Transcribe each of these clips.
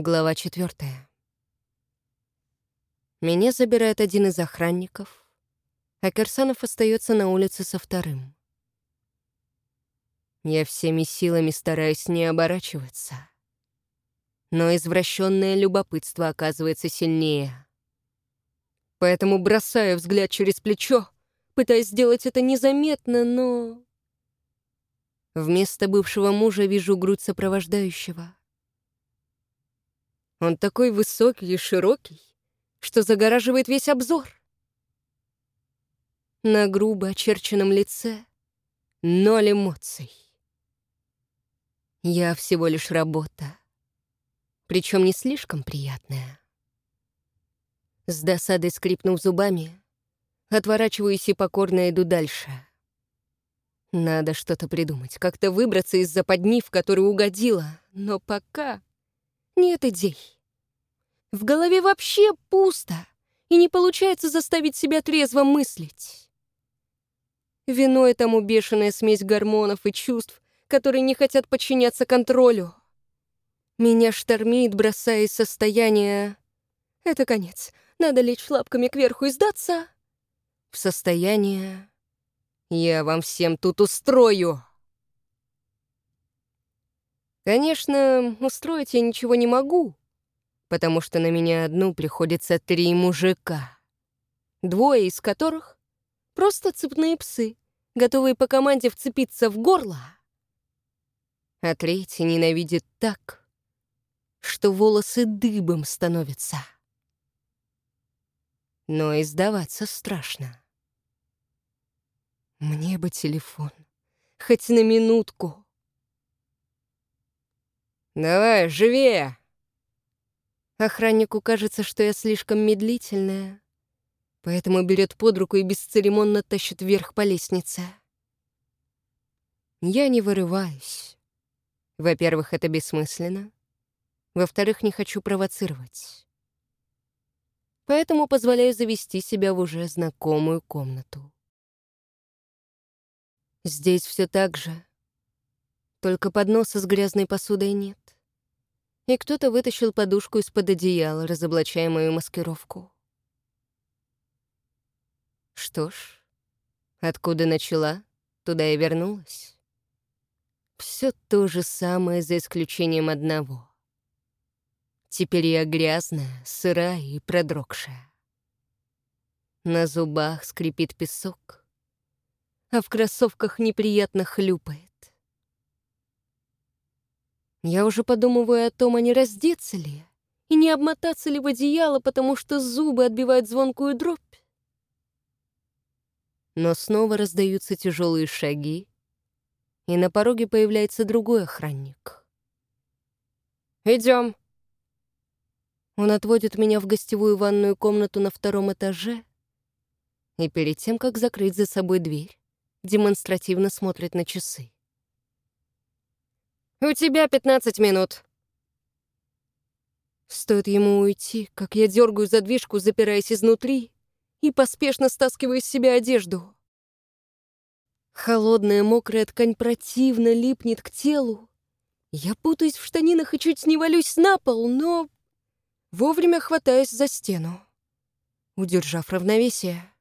Глава четвертая. Меня забирает один из охранников, а Кирсанов остается на улице со вторым. Я всеми силами стараюсь не оборачиваться. Но извращенное любопытство оказывается сильнее. Поэтому бросаю взгляд через плечо, пытаясь сделать это незаметно, но... Вместо бывшего мужа вижу грудь сопровождающего. Он такой высокий и широкий, что загораживает весь обзор. На грубо очерченном лице ноль эмоций. Я всего лишь работа, причем не слишком приятная. С досадой скрипнув зубами, отворачиваюсь и покорно иду дальше. Надо что-то придумать, как-то выбраться из западни, в которую угодила, но пока нет идей. В голове вообще пусто, и не получается заставить себя трезво мыслить. Виной тому бешеная смесь гормонов и чувств, которые не хотят подчиняться контролю. Меня штормит, бросая из состояния... Это конец. Надо лечь лапками кверху и сдаться. В состояние... Я вам всем тут устрою. Конечно, устроить я ничего не могу, потому что на меня одну приходится три мужика, двое из которых — просто цепные псы, готовые по команде вцепиться в горло, а третий ненавидит так, что волосы дыбом становятся. Но и сдаваться страшно. Мне бы телефон, хоть на минутку. «Давай, живее!» Охраннику кажется, что я слишком медлительная, поэтому берет под руку и бесцеремонно тащит вверх по лестнице. Я не вырываюсь. Во-первых, это бессмысленно. Во-вторых, не хочу провоцировать. Поэтому позволяю завести себя в уже знакомую комнату. Здесь все так же, только подноса с грязной посудой нет и кто-то вытащил подушку из-под одеяла, разоблачая мою маскировку. Что ж, откуда начала, туда и вернулась. Все то же самое, за исключением одного. Теперь я грязная, сырая и продрогшая. На зубах скрипит песок, а в кроссовках неприятно хлюпает. Я уже подумываю о том, а не раздеться ли, и не обмотаться ли в одеяло, потому что зубы отбивают звонкую дробь. Но снова раздаются тяжелые шаги, и на пороге появляется другой охранник. Идем. Он отводит меня в гостевую ванную комнату на втором этаже, и перед тем, как закрыть за собой дверь, демонстративно смотрит на часы. «У тебя 15 минут». Стоит ему уйти, как я дергаю задвижку, запираясь изнутри, и поспешно стаскиваю с себя одежду. Холодная мокрая ткань противно липнет к телу. Я путаюсь в штанинах и чуть не валюсь на пол, но вовремя хватаюсь за стену, удержав равновесие.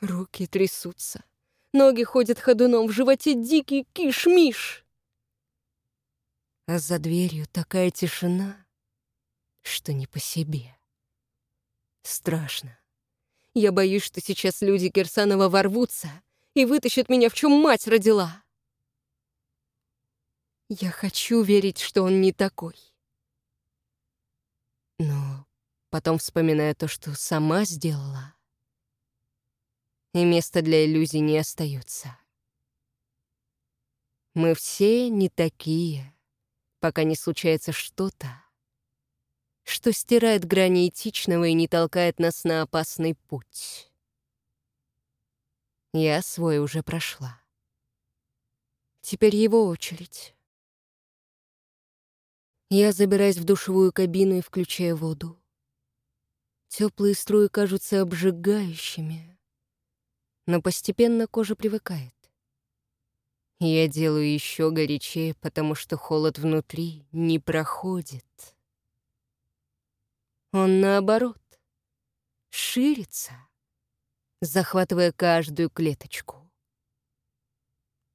Руки трясутся, ноги ходят ходуном, в животе дикий киш-миш. А за дверью такая тишина, что не по себе. Страшно. Я боюсь, что сейчас люди Кирсанова ворвутся и вытащат меня, в чем мать родила. Я хочу верить, что он не такой. Но потом вспоминаю то, что сама сделала, и места для иллюзий не остается. Мы все не такие пока не случается что-то, что стирает грани этичного и не толкает нас на опасный путь. Я свой уже прошла. Теперь его очередь. Я забираюсь в душевую кабину и включаю воду. Теплые струи кажутся обжигающими, но постепенно кожа привыкает. Я делаю еще горячее, потому что холод внутри не проходит. Он, наоборот, ширится, захватывая каждую клеточку.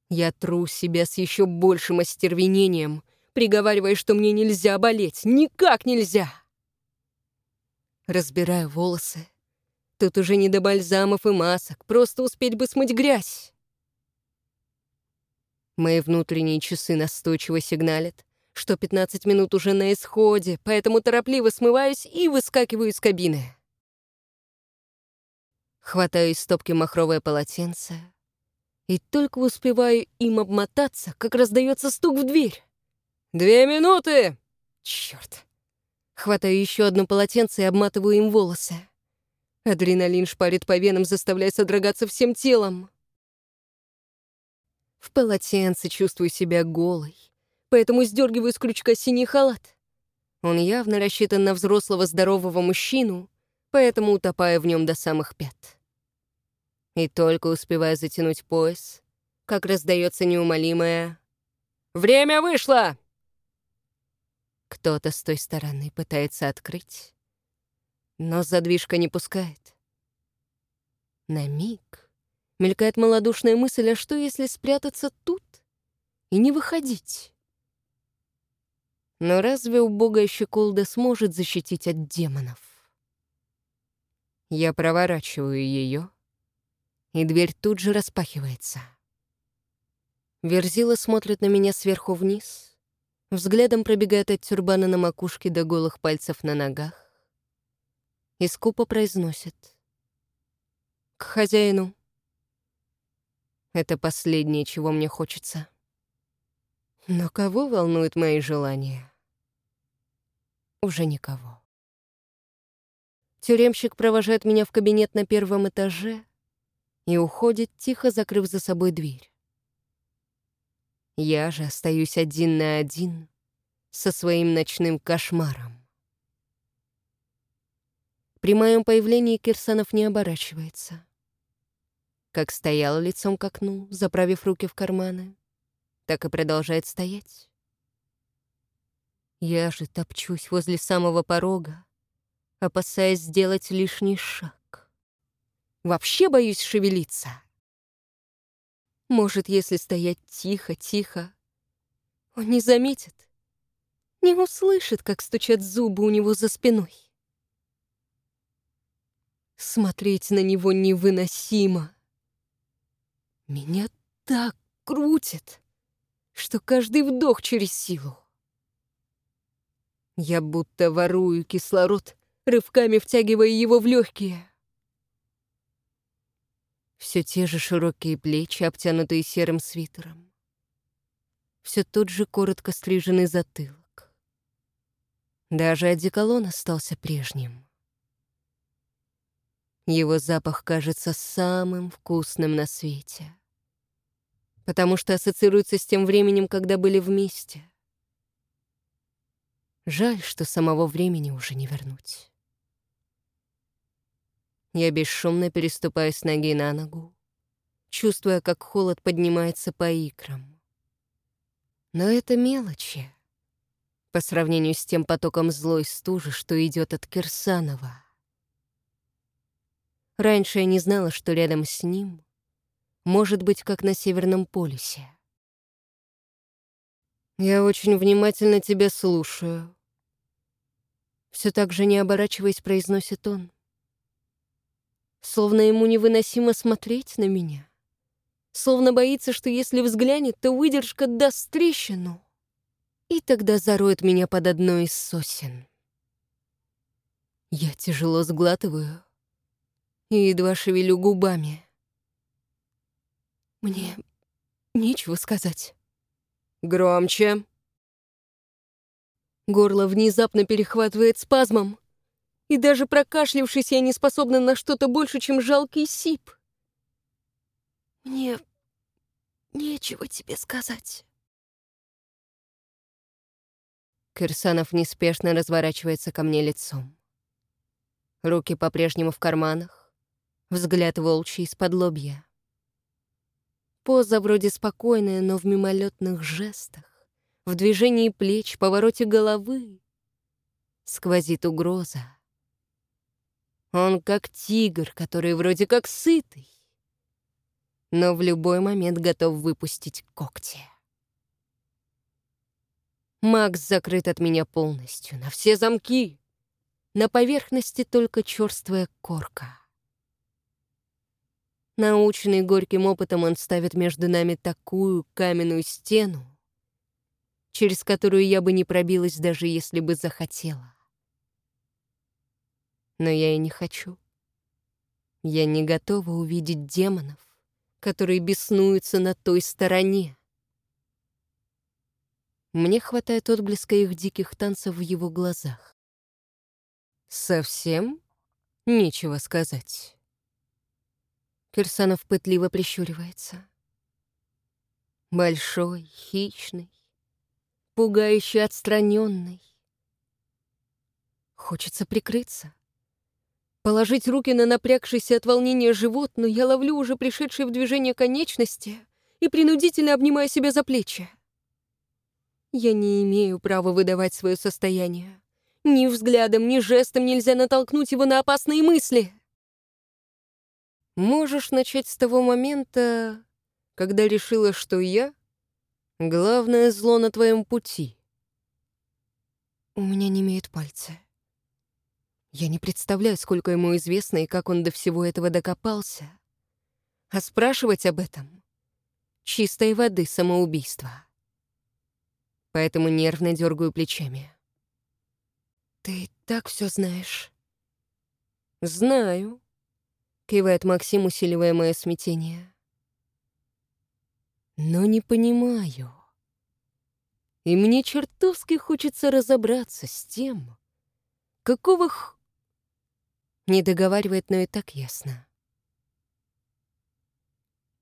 Я тру себя с еще большим остервенением, приговаривая, что мне нельзя болеть, никак нельзя. Разбираю волосы. Тут уже не до бальзамов и масок, просто успеть бы смыть грязь. Мои внутренние часы настойчиво сигналят, что 15 минут уже на исходе, поэтому торопливо смываюсь и выскакиваю из кабины. Хватаю из стопки махровое полотенце и только успеваю им обмотаться, как раздается стук в дверь. «Две минуты!» Черт! Хватаю еще одно полотенце и обматываю им волосы. Адреналин шпарит по венам, заставляя содрогаться всем телом. В полотенце чувствую себя голой, поэтому сдергиваю с крючка синий халат. Он явно рассчитан на взрослого здорового мужчину, поэтому утопаю в нем до самых пят. И только успеваю затянуть пояс, как раздается неумолимое «Время вышло!» Кто-то с той стороны пытается открыть, но задвижка не пускает. На миг мелькает малодушная мысль, а что, если спрятаться тут и не выходить? Но разве убогая щеколда сможет защитить от демонов? Я проворачиваю ее, и дверь тут же распахивается. Верзила смотрит на меня сверху вниз, взглядом пробегает от тюрбана на макушке до голых пальцев на ногах и скупо произносит. «К хозяину». Это последнее, чего мне хочется. Но кого волнуют мои желания? Уже никого. Тюремщик провожает меня в кабинет на первом этаже и уходит, тихо закрыв за собой дверь. Я же остаюсь один на один со своим ночным кошмаром. При моем появлении Кирсанов не оборачивается. Как стоял лицом к окну, заправив руки в карманы, так и продолжает стоять. Я же топчусь возле самого порога, опасаясь сделать лишний шаг. Вообще боюсь шевелиться. Может, если стоять тихо-тихо, он не заметит, не услышит, как стучат зубы у него за спиной. Смотреть на него невыносимо. Меня так крутит, что каждый вдох через силу. Я будто ворую кислород, рывками втягивая его в легкие. Все те же широкие плечи, обтянутые серым свитером. Все тот же коротко стриженный затылок. Даже одеколон остался прежним. Его запах кажется самым вкусным на свете. Потому что ассоциируется с тем временем, когда были вместе. Жаль, что самого времени уже не вернуть. Я бесшумно переступаю с ноги на ногу, чувствуя, как холод поднимается по икрам. Но это мелочи по сравнению с тем потоком злой стужи, что идет от Кирсанова. Раньше я не знала, что рядом с ним может быть как на Северном полюсе. «Я очень внимательно тебя слушаю», — все так же не оборачиваясь, произносит он. Словно ему невыносимо смотреть на меня. Словно боится, что если взглянет, то выдержка даст трещину. И тогда зароет меня под одной из сосен. Я тяжело сглатываю, и едва шевелю губами. Мне нечего сказать. Громче. Горло внезапно перехватывает спазмом, и даже прокашлившись, я не способна на что-то больше, чем жалкий сип. Мне нечего тебе сказать. Кирсанов неспешно разворачивается ко мне лицом. Руки по-прежнему в карманах, взгляд волчий из-под лобья. Поза вроде спокойная, но в мимолетных жестах, в движении плеч, повороте головы сквозит угроза. Он как тигр, который вроде как сытый, но в любой момент готов выпустить когти. Макс закрыт от меня полностью, на все замки. На поверхности только черствая корка. Наученный горьким опытом, он ставит между нами такую каменную стену, через которую я бы не пробилась, даже если бы захотела. Но я и не хочу. Я не готова увидеть демонов, которые беснуются на той стороне. Мне хватает отблеска их диких танцев в его глазах. Совсем нечего сказать. Кирсанов пытливо прищуривается. Большой, хищный, пугающе отстраненный. Хочется прикрыться. Положить руки на напрягшийся от волнения живот, но я ловлю уже пришедшие в движение конечности и принудительно обнимаю себя за плечи. Я не имею права выдавать свое состояние. Ни взглядом, ни жестом нельзя натолкнуть его на опасные мысли. Можешь начать с того момента, когда решила, что я — главное зло на твоем пути. У меня не имеют пальцы. Я не представляю, сколько ему известно и как он до всего этого докопался. А спрашивать об этом — чистой воды самоубийство. Поэтому нервно дергаю плечами. «Ты так все знаешь?» «Знаю», — кивает Максим, усиливая мое смятение. «Но не понимаю. И мне чертовски хочется разобраться с тем, какого х...» Не договаривает, но и так ясно.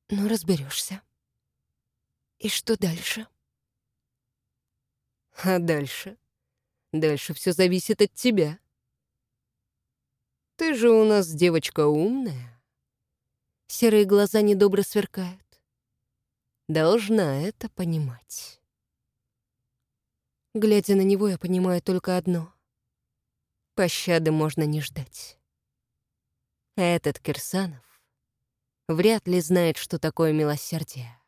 «Ну, разберешься. И что дальше?» «А дальше?» Дальше все зависит от тебя. Ты же у нас девочка умная. Серые глаза недобро сверкают. Должна это понимать. Глядя на него, я понимаю только одно. Пощады можно не ждать. Этот Кирсанов вряд ли знает, что такое милосердие.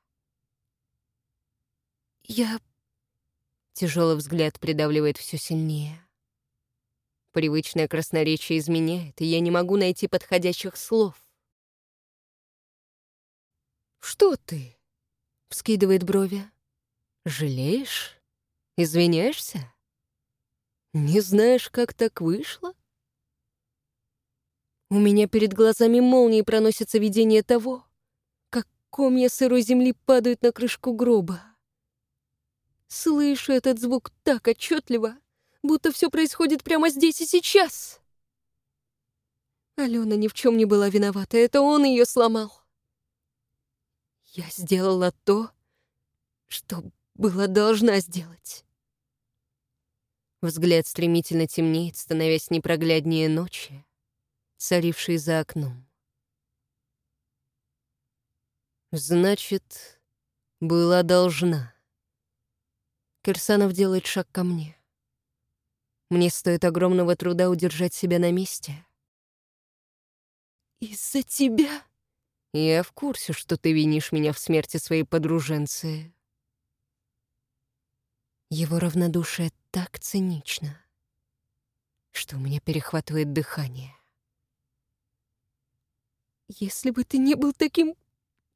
Я Тяжелый взгляд придавливает все сильнее. Привычное красноречие изменяет, и я не могу найти подходящих слов. «Что ты?» — вскидывает брови. «Жалеешь? Извиняешься? Не знаешь, как так вышло?» У меня перед глазами молнии проносится видение того, как комья сырой земли падают на крышку гроба. Слышу этот звук так отчетливо, будто все происходит прямо здесь и сейчас. Алена ни в чем не была виновата, это он ее сломал. Я сделала то, что была должна сделать. Взгляд стремительно темнеет, становясь непрогляднее ночи, царившей за окном. Значит, была должна. Кирсанов делает шаг ко мне. Мне стоит огромного труда удержать себя на месте. «Из-за тебя?» «Я в курсе, что ты винишь меня в смерти своей подруженцы». Его равнодушие так цинично, что у меня перехватывает дыхание. «Если бы ты не был таким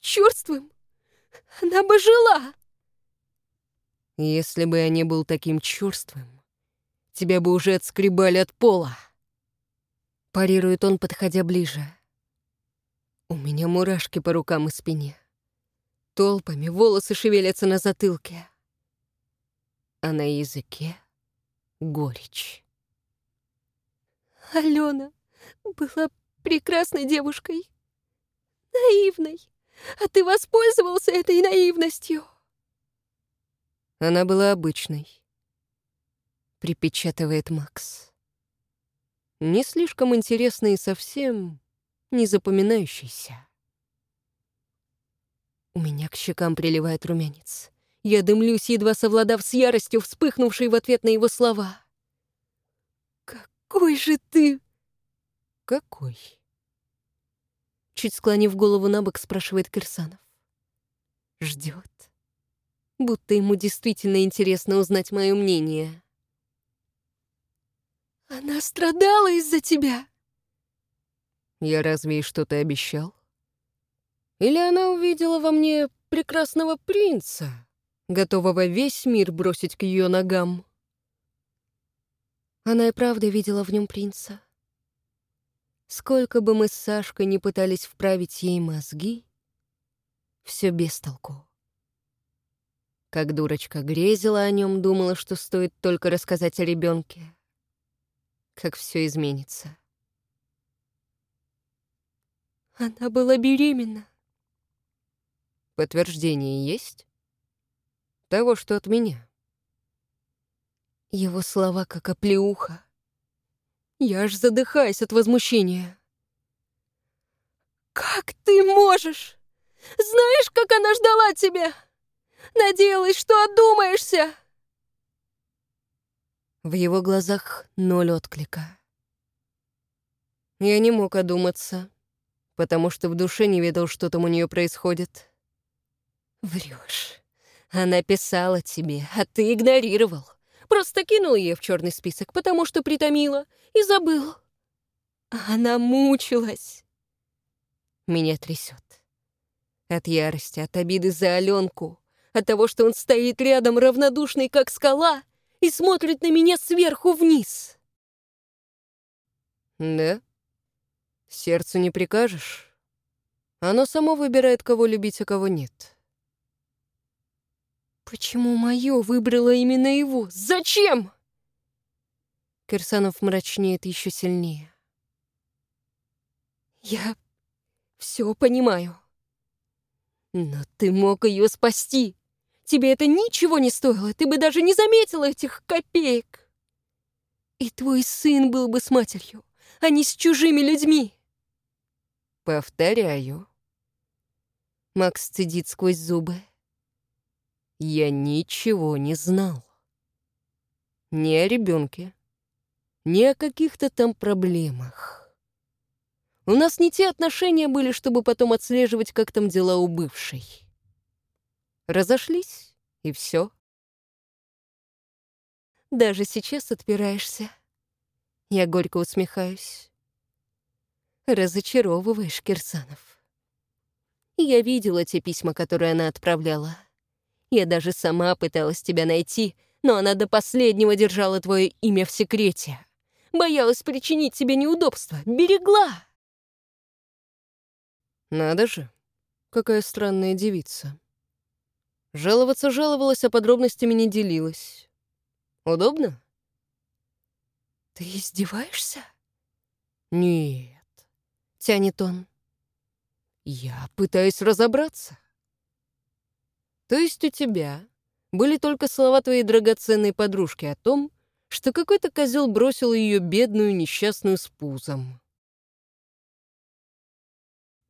чёрствым, она бы жила!» Если бы я не был таким чувством, тебя бы уже отскребали от пола. Парирует он, подходя ближе. У меня мурашки по рукам и спине. Толпами волосы шевелятся на затылке. А на языке горечь. Алена была прекрасной девушкой. Наивной. А ты воспользовался этой наивностью. Она была обычной. Припечатывает Макс. Не слишком интересной и совсем не запоминающейся. У меня к щекам приливает румянец. Я дымлюсь, едва совладав с яростью, вспыхнувшей в ответ на его слова. «Какой же ты...» «Какой?» Чуть склонив голову на бок, спрашивает Кирсанов. Ждет. Будто ему действительно интересно узнать мое мнение. «Она страдала из-за тебя!» «Я разве ей что-то обещал?» Или она увидела во мне прекрасного принца, готового весь мир бросить к ее ногам? Она и правда видела в нем принца. Сколько бы мы с Сашкой не пытались вправить ей мозги, все без толку. Как дурочка грезила о нем, думала, что стоит только рассказать о ребенке, как все изменится. Она была беременна. Подтверждение есть? Того, что от меня. Его слова как оплеуха. Я аж задыхаюсь от возмущения. «Как ты можешь? Знаешь, как она ждала тебя? Надеялась, что одумаешься!» В его глазах ноль отклика. Я не мог одуматься, потому что в душе не видел, что там у нее происходит. Врешь. Она писала тебе, а ты игнорировал. Просто кинул ее в черный список, потому что притомила, и забыл. Она мучилась. Меня трясет. От ярости, от обиды за Аленку, от того, что он стоит рядом, равнодушный, как скала, и смотрит на меня сверху вниз. Да? Сердцу не прикажешь? Оно само выбирает, кого любить, а кого нет. Почему мое выбрало именно его? Зачем? Кирсанов мрачнеет еще сильнее. Я все понимаю. Но ты мог ее спасти. Тебе это ничего не стоило, ты бы даже не заметила этих копеек. И твой сын был бы с матерью, а не с чужими людьми. Повторяю. Макс цедит сквозь зубы. Я ничего не знал. Ни о ребенке, ни о каких-то там проблемах. У нас не те отношения были, чтобы потом отслеживать, как там дела у бывшей. Разошлись, и все. Даже сейчас отпираешься. Я горько усмехаюсь. Разочаровываешь, Кирсанов. Я видела те письма, которые она отправляла. Я даже сама пыталась тебя найти, но она до последнего держала твое имя в секрете. Боялась причинить тебе неудобства, берегла. Надо же, какая странная девица. Жаловаться жаловалась, а подробностями не делилась. Удобно? Ты издеваешься? Нет, тянет он. Я пытаюсь разобраться. То есть у тебя были только слова твоей драгоценной подружки о том, что какой-то козел бросил ее бедную несчастную с пузом.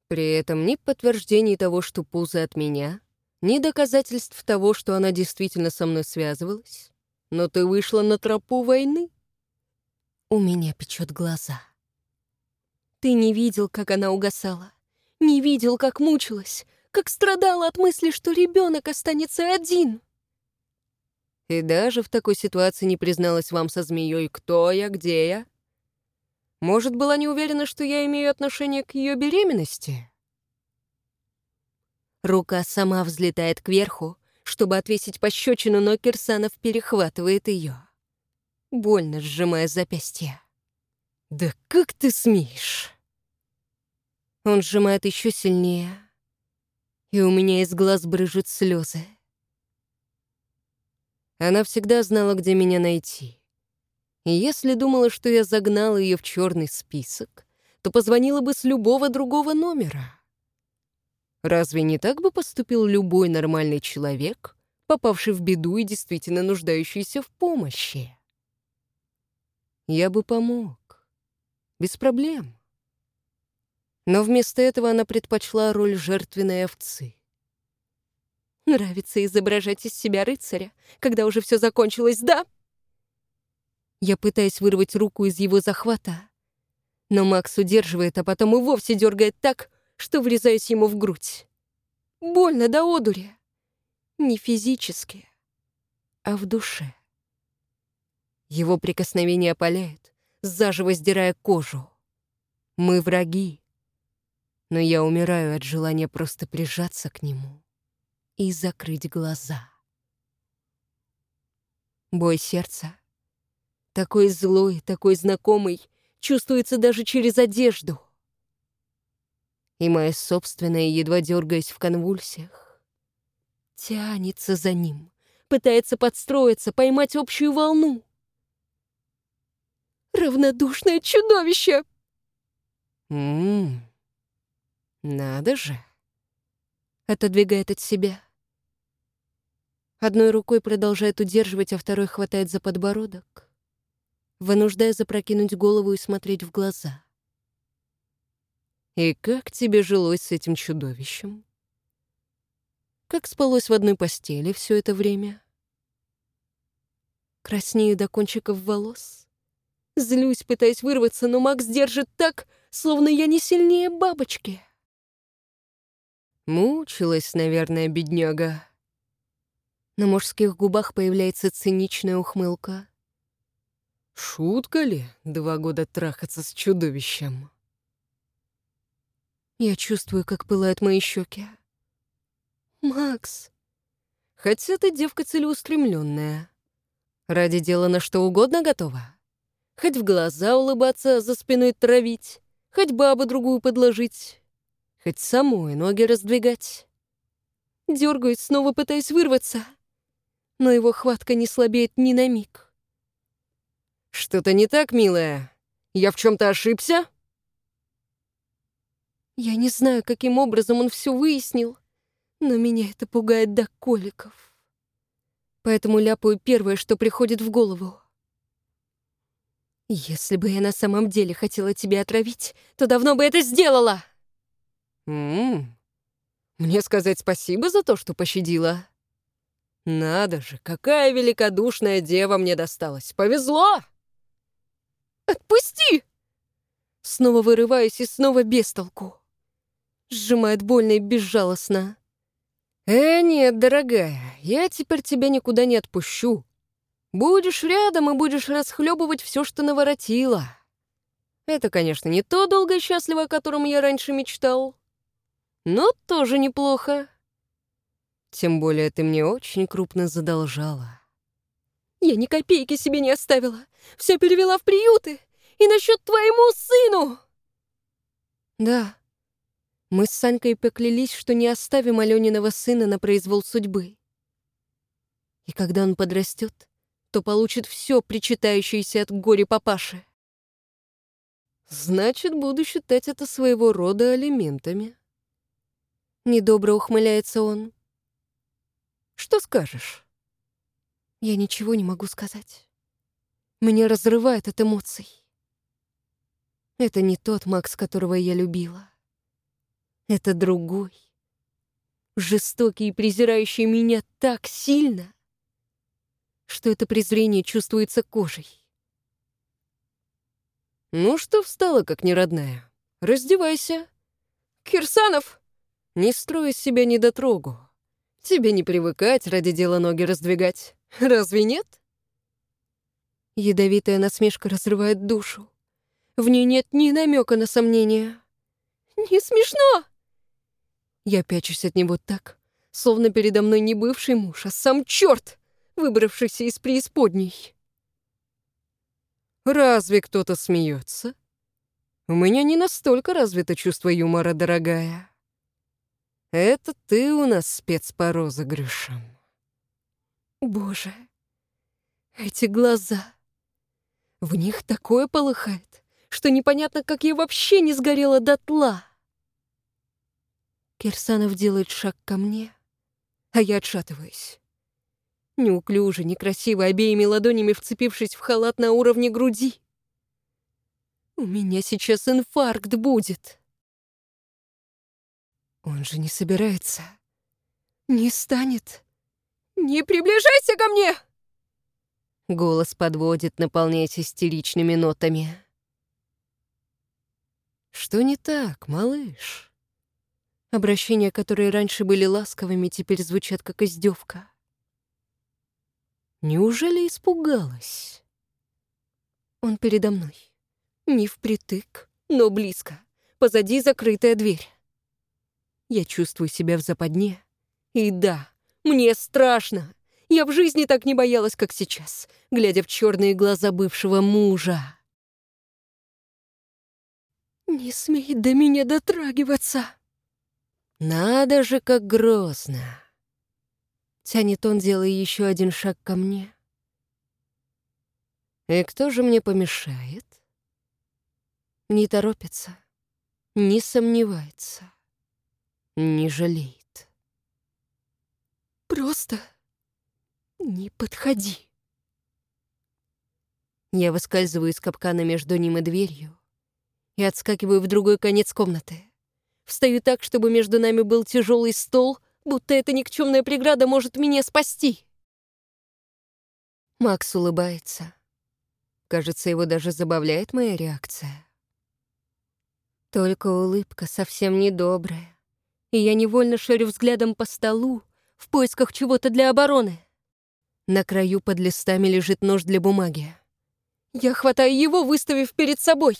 При этом ни подтверждений того, что пузо от меня, ни доказательств того, что она действительно со мной связывалась, но ты вышла на тропу войны. У меня печет глаза. Ты не видел, как она угасала, не видел, как мучилась, как страдала от мысли, что ребенок останется один. И даже в такой ситуации не призналась вам со змеей, кто я, где я. Может, была не уверена, что я имею отношение к ее беременности? Рука сама взлетает кверху, чтобы отвесить пощечину, но Кирсанов перехватывает ее, больно сжимая запястье. «Да как ты смеешь?» Он сжимает еще сильнее, и у меня из глаз брыжут слезы. Она всегда знала, где меня найти. И если думала, что я загнал ее в черный список, то позвонила бы с любого другого номера. Разве не так бы поступил любой нормальный человек, попавший в беду и действительно нуждающийся в помощи? Я бы помог. Без проблем. Но вместо этого она предпочла роль жертвенной овцы. Нравится изображать из себя рыцаря, когда уже все закончилось, да? Я пытаюсь вырвать руку из его захвата, но Макс удерживает, а потом и вовсе дергает так, что врезаюсь ему в грудь. Больно до одури. Не физически, а в душе. Его прикосновение опаляет, заживо сдирая кожу. Мы враги, но я умираю от желания просто прижаться к нему и закрыть глаза. Бой сердца, такой злой, такой знакомый, чувствуется даже через одежду. И моя собственная, едва дергаясь в конвульсиях, тянется за ним, пытается подстроиться, поймать общую волну. Равнодушное чудовище! Ммм, надо же. Отодвигает от себя. Одной рукой продолжает удерживать, а второй хватает за подбородок, вынуждая запрокинуть голову и смотреть в глаза. «И как тебе жилось с этим чудовищем? Как спалось в одной постели все это время?» Краснею до кончиков волос. Злюсь, пытаясь вырваться, но Макс держит так, словно я не сильнее бабочки. Мучилась, наверное, бедняга. На мужских губах появляется циничная ухмылка. Шутка ли два года трахаться с чудовищем? Я чувствую, как пылают мои щеки. «Макс!» «Хотя ты девка целеустремленная. Ради дела на что угодно готова. Хоть в глаза улыбаться, за спиной травить, хоть бабу другую подложить, хоть самой ноги раздвигать». Дергаюсь, снова пытаясь вырваться но его хватка не слабеет ни на миг. «Что-то не так, милая? Я в чем то ошибся?» Я не знаю, каким образом он все выяснил, но меня это пугает до коликов. Поэтому ляпаю первое, что приходит в голову. Если бы я на самом деле хотела тебя отравить, то давно бы это сделала. М Мне сказать спасибо за то, что пощадила? Надо же, какая великодушная дева мне досталась. Повезло! Отпусти! Снова вырываюсь и снова без толку. Сжимает больно и безжалостно. Э, нет, дорогая, я теперь тебя никуда не отпущу. Будешь рядом и будешь расхлебывать все, что наворотила. Это, конечно, не то долго и счастливо, о котором я раньше мечтал, но тоже неплохо. Тем более ты мне очень крупно задолжала. Я ни копейки себе не оставила. Все перевела в приюты. И насчет твоему сыну. Да, мы с Санькой поклялись, что не оставим Алёниного сына на произвол судьбы. И когда он подрастет, то получит все причитающееся от горя папаши. Значит, буду считать это своего рода алиментами. Недобро ухмыляется он. Что скажешь?» Я ничего не могу сказать. Меня разрывает от эмоций. Это не тот Макс, которого я любила. Это другой. Жестокий и презирающий меня так сильно, что это презрение чувствуется кожей. «Ну что встала, как неродная? Раздевайся!» «Кирсанов!» «Не строй из себя недотрогу. Тебе не привыкать ради дела ноги раздвигать. Разве нет? Ядовитая насмешка разрывает душу. В ней нет ни намека на сомнение. Не смешно! Я пячусь от него так, словно передо мной не бывший муж, а сам черт, выбравшийся из преисподней. Разве кто-то смеется? У меня не настолько развито чувство юмора, дорогая. Это ты у нас спец по розыгрышам. Боже, эти глаза. В них такое полыхает, что непонятно, как я вообще не сгорела дотла. Кирсанов делает шаг ко мне, а я отшатываюсь. Неуклюже, некрасиво, обеими ладонями вцепившись в халат на уровне груди. У меня сейчас инфаркт будет. Он же не собирается. «Не станет. Не приближайся ко мне!» Голос подводит, наполняясь истеричными нотами. «Что не так, малыш?» Обращения, которые раньше были ласковыми, теперь звучат как издевка. Неужели испугалась? Он передо мной. Не впритык, но близко. Позади закрытая дверь. Я чувствую себя в западне. И да, мне страшно. Я в жизни так не боялась, как сейчас, глядя в черные глаза бывшего мужа. «Не смей до меня дотрагиваться!» «Надо же, как грозно!» Тянет он, делая еще один шаг ко мне. «И кто же мне помешает?» Не торопится, не сомневается, не жалеет. «Просто не подходи!» Я выскальзываю из капкана между ним и дверью и отскакиваю в другой конец комнаты. Встаю так, чтобы между нами был тяжелый стол, будто эта никчемная преграда может меня спасти. Макс улыбается. Кажется, его даже забавляет моя реакция. Только улыбка совсем недобрая, и я невольно шарю взглядом по столу в поисках чего-то для обороны. На краю под листами лежит нож для бумаги. Я хватаю его, выставив перед собой.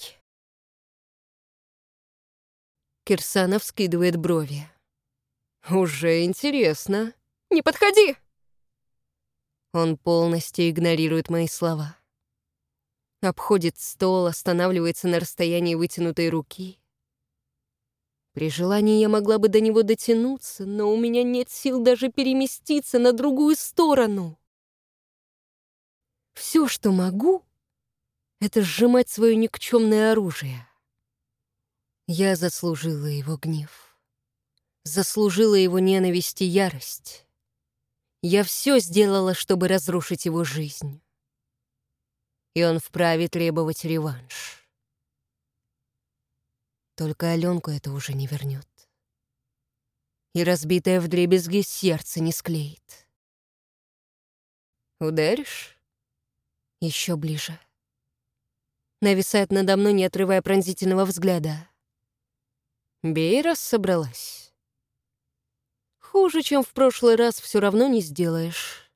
Кирсанов скидывает брови. «Уже интересно. Не подходи!» Он полностью игнорирует мои слова. Обходит стол, останавливается на расстоянии вытянутой руки. При желании я могла бы до него дотянуться, но у меня нет сил даже переместиться на другую сторону. Все, что могу, это сжимать свое никчемное оружие. Я заслужила его гнев. Заслужила его ненависть и ярость. Я все сделала, чтобы разрушить его жизнь. И он вправе требовать реванш. Только Аленку это уже не вернет. И разбитое вдребезги сердце не склеит. Ударишь? еще ближе. Нависает надо мной, не отрывая пронзительного взгляда. Бей, раз собралась. Хуже, чем в прошлый раз, все равно не сделаешь.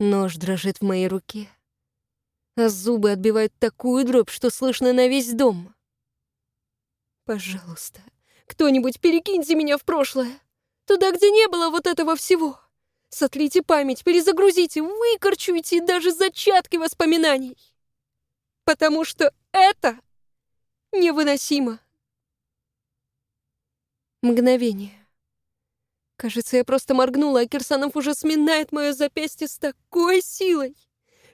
Нож дрожит в моей руке, а зубы отбивают такую дробь, что слышно на весь дом. Пожалуйста, кто-нибудь перекиньте меня в прошлое, туда, где не было вот этого всего. Сотрите память, перезагрузите, выкорчуйте даже зачатки воспоминаний. Потому что это невыносимо. Мгновение. Кажется, я просто моргнула, а Кирсанов уже сминает мое запястье с такой силой,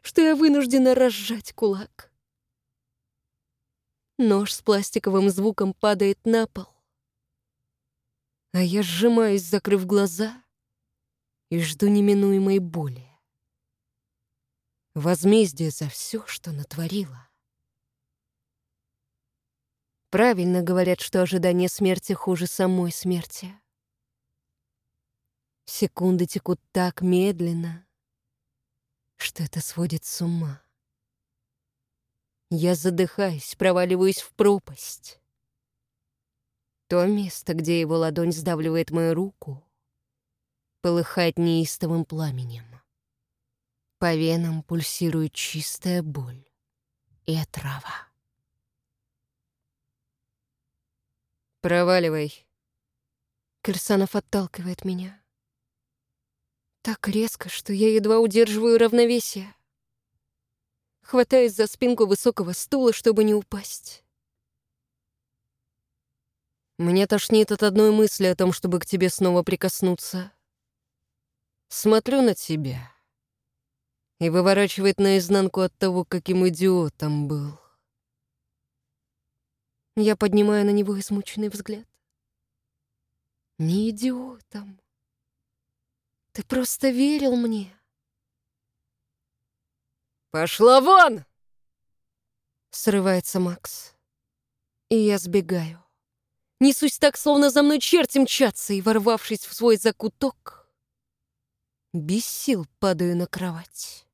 что я вынуждена разжать кулак. Нож с пластиковым звуком падает на пол, а я сжимаюсь, закрыв глаза — и жду неминуемой боли. Возмездие за все, что натворила. Правильно говорят, что ожидание смерти хуже самой смерти. Секунды текут так медленно, что это сводит с ума. Я задыхаюсь, проваливаюсь в пропасть. То место, где его ладонь сдавливает мою руку, полыхает неистовым пламенем. По венам пульсирует чистая боль и отрава. «Проваливай!» Кирсанов отталкивает меня. Так резко, что я едва удерживаю равновесие. Хватаюсь за спинку высокого стула, чтобы не упасть. Мне тошнит от одной мысли о том, чтобы к тебе снова прикоснуться. Смотрю на тебя и выворачивает наизнанку от того, каким идиотом был. Я поднимаю на него измученный взгляд. Не идиотом. Ты просто верил мне. «Пошла вон!» Срывается Макс. И я сбегаю. Несусь так, словно за мной черти мчатся, и, ворвавшись в свой закуток, без сил падаю на кровать.